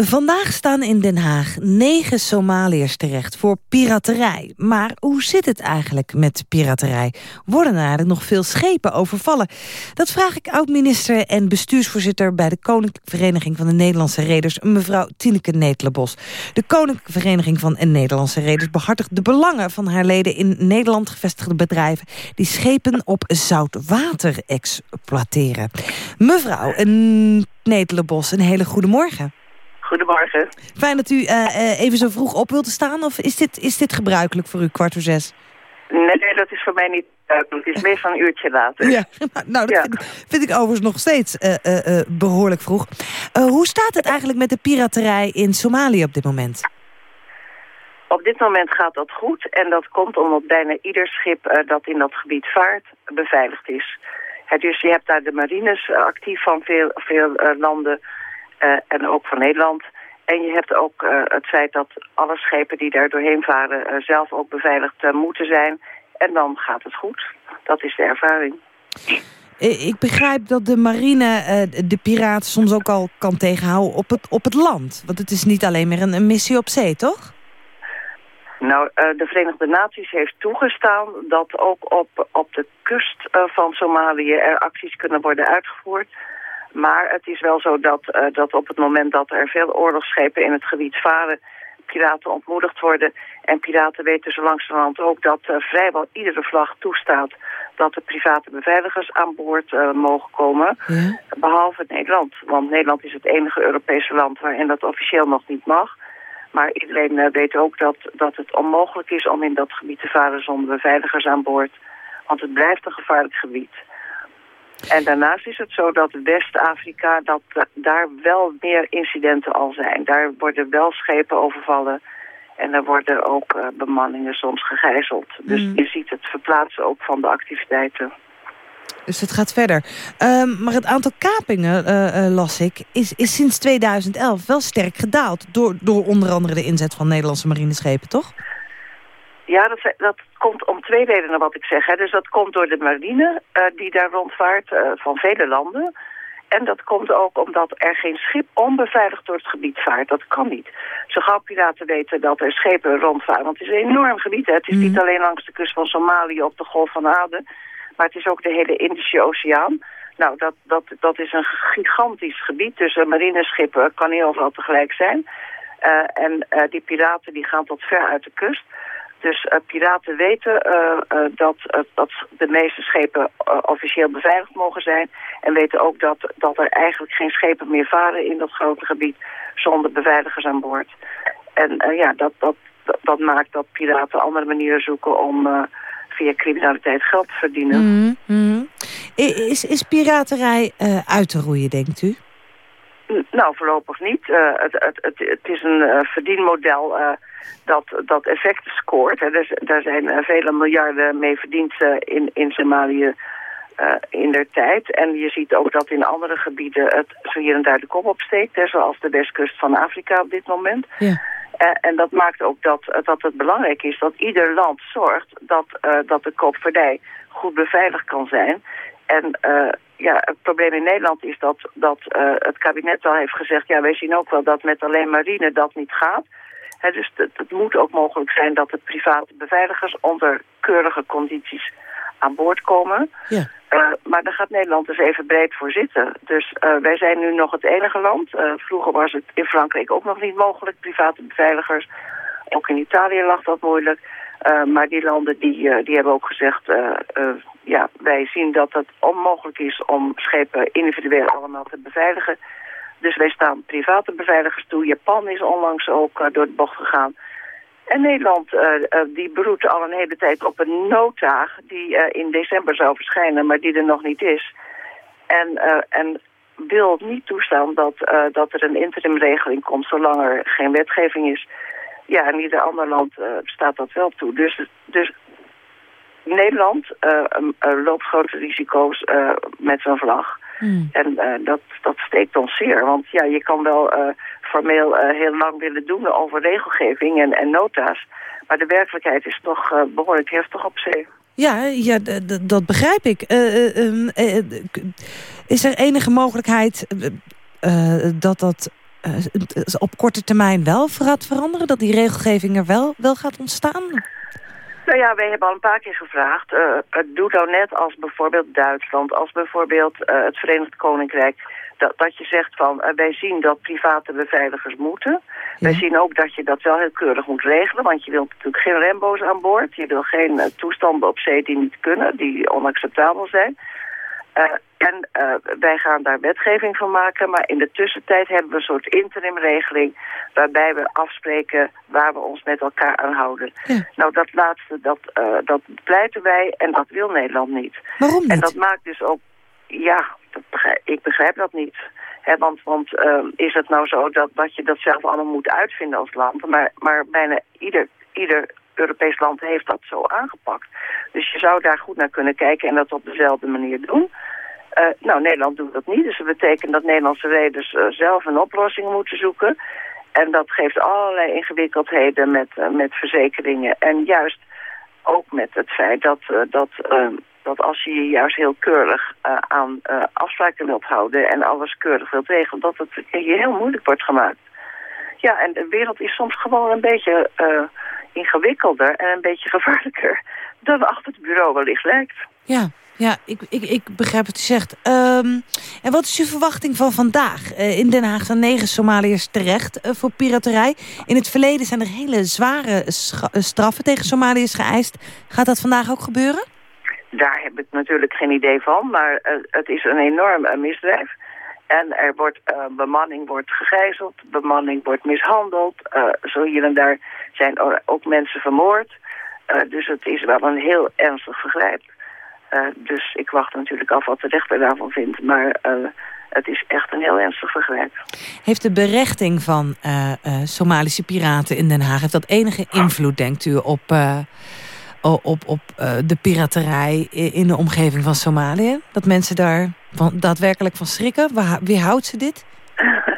Vandaag staan in Den Haag negen Somaliërs terecht voor piraterij. Maar hoe zit het eigenlijk met piraterij? Worden er nog veel schepen overvallen? Dat vraag ik oud-minister en bestuursvoorzitter... bij de Koninklijke Vereniging van de Nederlandse Reders... mevrouw Tineke Netelenbos. De Koninklijke Vereniging van de Nederlandse Reders... behartigt de belangen van haar leden in Nederland gevestigde bedrijven... die schepen op zout water exploiteren. Mevrouw Netelenbos, een hele goede morgen. Goedemorgen. Fijn dat u uh, even zo vroeg op wilt staan. Of is dit, is dit gebruikelijk voor u, kwart voor zes? Nee, dat is voor mij niet gebruikelijk. Het is meestal een uurtje later. Ja, <laughs> nou, dat ja. Vind, ik, vind, ik, overigens nog steeds uh, behoorlijk vroeg. hoe staat het eigenlijk met de piraterij in Somalië op dit moment? Op dit moment gaat dat goed. En dat komt omdat bijna ieder schip dat in dat gebied vaart beveiligd is. dus je hebt daar de marines actief van veel, veel landen en ook van Nederland. En je hebt ook uh, het feit dat alle schepen die daar doorheen varen uh, zelf ook beveiligd moeten zijn. En dan gaat het goed. Dat is de ervaring. Ik begrijp dat de marine de piraat soms ook al kan tegenhouden op het, op het land. Want het is niet alleen meer een, een missie op zee, toch? Nou, de Verenigde Naties heeft toegestaan dat ook op, op de kust van Somalië er acties kunnen worden uitgevoerd maar het is wel zo dat, uh, dat op het moment dat er veel oorlogsschepen in het gebied varen... piraten ontmoedigd worden. En piraten weten zo langzamerhand ook dat uh, vrijwel iedere vlag toestaat... dat de private beveiligers aan boord uh, mogen komen. Ja. Behalve Nederland. Want Nederland is het enige Europese land waarin dat officieel nog niet mag. Maar iedereen weet ook dat, dat het onmogelijk is om in dat gebied te varen zonder beveiligers aan boord. Want het blijft een gevaarlijk gebied. En daarnaast is het zo dat West-Afrika, dat daar wel meer incidenten al zijn. Daar worden wel schepen overvallen en er worden ook uh, bemanningen soms gegijzeld. Dus mm. je ziet het verplaatsen ook van de activiteiten. Dus het gaat verder. Um, maar het aantal kapingen, uh, uh, las ik, is, is sinds 2011 wel sterk gedaald. Door, door onder andere de inzet van Nederlandse marineschepen, toch? Ja, dat, dat komt om twee redenen wat ik zeg. Hè. Dus dat komt door de marine uh, die daar rondvaart uh, van vele landen. En dat komt ook omdat er geen schip onbeveiligd door het gebied vaart. Dat kan niet. Zo gauw piraten weten dat er schepen rondvaren. Want het is een enorm gebied. Hè. Het is niet alleen langs de kust van Somalië op de Golf van Aden. Maar het is ook de hele Indische Oceaan. Nou, dat, dat, dat is een gigantisch gebied. Dus een marineschip kan niet overal tegelijk zijn. Uh, en die piraten die gaan tot ver uit de kust. Dus uh, piraten weten uh, uh, dat, dat de meeste schepen officieel beveiligd mogen zijn. En weten ook dat, dat er eigenlijk geen schepen meer varen in dat grote gebied zonder beveiligers aan boord. En ja, dat, dat, dat maakt dat piraten andere manieren zoeken om via criminaliteit geld te verdienen. Mm -hmm. Is, is piraterij uit te roeien, denkt u? Nou, voorlopig niet. het, het, het, het, is een verdienmodel dat, dat effecten scoort. Hè. Dus, daar zijn uh, vele miljarden mee verdiend uh, in, in Somalië uh, in der tijd. En je ziet ook dat in andere gebieden het zo hier en daar de kop opsteekt. Hè, zoals de westkust van Afrika op dit moment. Ja. en dat maakt ook dat, dat het belangrijk is dat ieder land zorgt dat, dat de koopvaardij goed beveiligd kan zijn. En ja, het probleem in Nederland is dat, dat het kabinet al heeft gezegd... ja, wij zien ook wel dat met alleen marine dat niet gaat dus het, moet ook mogelijk zijn dat de private beveiligers onder keurige condities aan boord komen. Ja. Uh, maar daar gaat Nederland dus even breed voor zitten. Dus uh, wij zijn nu nog het enige land. Uh, vroeger was het in Frankrijk ook nog niet mogelijk, private beveiligers. Ook in Italië lag dat moeilijk. maar die landen die, die hebben ook gezegd... ja, wij zien dat het onmogelijk is om schepen individueel allemaal te beveiligen. Dus wij staan private beveiligers toe. Japan is onlangs ook uh, door de bocht gegaan. En Nederland uh, die beroept al een hele tijd op een nota die in december zou verschijnen, maar die er nog niet is. En, en wil niet toestaan dat, dat er een interimregeling komt zolang er geen wetgeving is. Ja, en ieder ander land staat dat wel toe. Dus, dus Nederland loopt grote risico's met zijn vlag. Hmm. En uh, dat, dat steekt ons zeer. Want ja, je kan wel uh, formeel uh, heel lang willen doen over regelgeving en, en nota's. Maar de werkelijkheid is toch behoorlijk heftig op zee. Ja, ja dat begrijp ik. Um, is er enige mogelijkheid eh, dat dat eh, op korte termijn wel gaat veranderen? Dat die regelgeving er wel, wel gaat ontstaan? Nou ja, wij hebben al een paar keer gevraagd. Uh, het doet nou net als bijvoorbeeld Duitsland, als bijvoorbeeld het Verenigd Koninkrijk dat, dat je zegt van uh, wij zien dat private beveiligers moeten. Wij zien ook dat je dat wel heel keurig moet regelen. Want je wilt natuurlijk geen rembo's aan boord. Je wil geen toestanden op zee die niet kunnen, die onacceptabel zijn. Uh, en wij gaan daar wetgeving van maken. Maar in de tussentijd hebben we een soort interimregeling... waarbij we afspreken waar we ons met elkaar aan houden. Ja. Nou, dat laatste, dat, dat pleiten wij en dat wil Nederland niet. Waarom niet? En dat maakt dus ook... Ja, begrijp, ik begrijp dat niet. He, want want uh, is het nou zo dat, dat je dat zelf allemaal moet uitvinden als land? Maar, maar bijna ieder, ieder Europees land heeft dat zo aangepakt. Dus je zou daar goed naar kunnen kijken en dat op dezelfde manier doen. Uh, nou, Nederland doet dat niet. Dus dat betekent dat Nederlandse reders uh, zelf een oplossing moeten zoeken. En dat geeft allerlei ingewikkeldheden met, uh, met verzekeringen. En juist ook met het feit dat, dat ehm, dat als je je juist heel keurig aan afspraken wilt houden en alles keurig wilt regelen, dat het je heel moeilijk wordt gemaakt. Ja, en de wereld is soms gewoon een beetje ingewikkelder en een beetje gevaarlijker dan achter het bureau wellicht lijkt. Ja, ja ik, ik, ik begrijp wat u zegt. Um, en wat is uw verwachting van vandaag? in Den Haag zijn negen Somaliërs terecht voor piraterij. In het verleden zijn er hele zware straffen tegen Somaliërs geëist. Gaat dat vandaag ook gebeuren? Daar heb ik natuurlijk geen idee van, maar uh, het is een enorm uh, misdrijf. En er wordt, uh, bemanning wordt gegijzeld, bemanning wordt mishandeld. zo hier en daar zijn ook mensen vermoord. dus het is wel een heel ernstig vergrijp. dus ik wacht natuurlijk af wat de rechter daarvan vindt. Maar het is echt een heel ernstig vergrijp. Heeft de berechting van Somalische piraten in Den Haag... heeft dat enige invloed, denkt u, op op, op de piraterij in de omgeving van Somalië? Dat mensen daar van, daadwerkelijk van schrikken? Wie houdt ze dit? <laughs>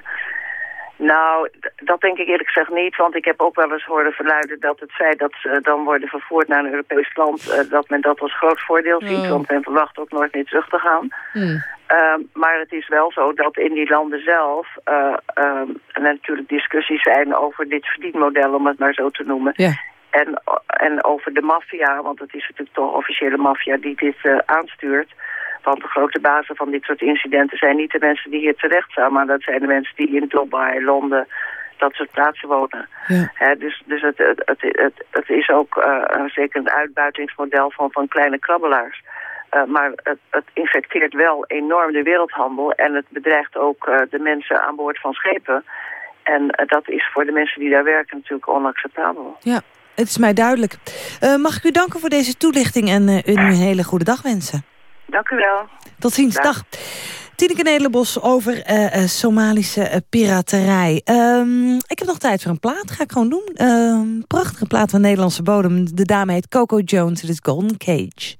Nou, dat denk ik eerlijk gezegd niet. Want ik heb ook wel eens horen verluiden dat het feit dat ze dan worden vervoerd naar een Europees land... Uh, dat men dat als groot voordeel ziet. Oh. Want men verwacht ook nooit meer terug te gaan. Hmm. Uh, maar het is wel zo dat in die landen zelf uh, er natuurlijk discussies zijn over dit verdienmodel, om het maar zo te noemen. En, en over de maffia, want het is natuurlijk toch officiële maffia die dit uh, aanstuurt. Want de grote bazen van dit soort incidenten zijn niet de mensen die hier terecht staan... maar dat zijn de mensen die in Dubai, Londen, dat soort plaatsen wonen. Ja. dus dus het, het, het, het, is ook uh, zeker een uitbuitingsmodel van, van kleine krabbelaars. Uh, maar het, het, infecteert wel enorm de wereldhandel... en het bedreigt ook uh, de mensen aan boord van schepen... En dat is voor de mensen die daar werken natuurlijk onacceptabel. Ja, het is mij duidelijk. Mag ik u danken voor deze toelichting en u een hele goede dag wensen. Dank u wel. Tot ziens, dag. dag. Tineke Nederbos over uh, Somalische piraterij. Um, ik heb nog tijd voor een plaat, ga ik gewoon doen. Uh, prachtige plaat van Nederlandse bodem. De dame heet Coco Jones, het is Golden Cage.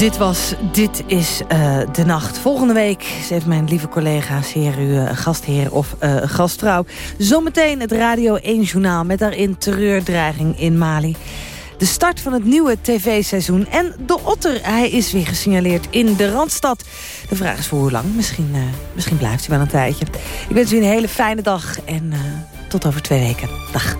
Dit was Dit is uh, de Nacht. Volgende week heeft mijn lieve collega's hier u uh, gastheer of uh, gastvrouw. Zometeen het Radio 1 Journaal met daarin terreurdreiging in Mali. De start van het nieuwe tv-seizoen. En de otter, hij is weer gesignaleerd in de Randstad. De vraag is voor hoe lang. Misschien, misschien blijft hij wel een tijdje. Ik wens u een hele fijne dag en tot over twee weken. Dag.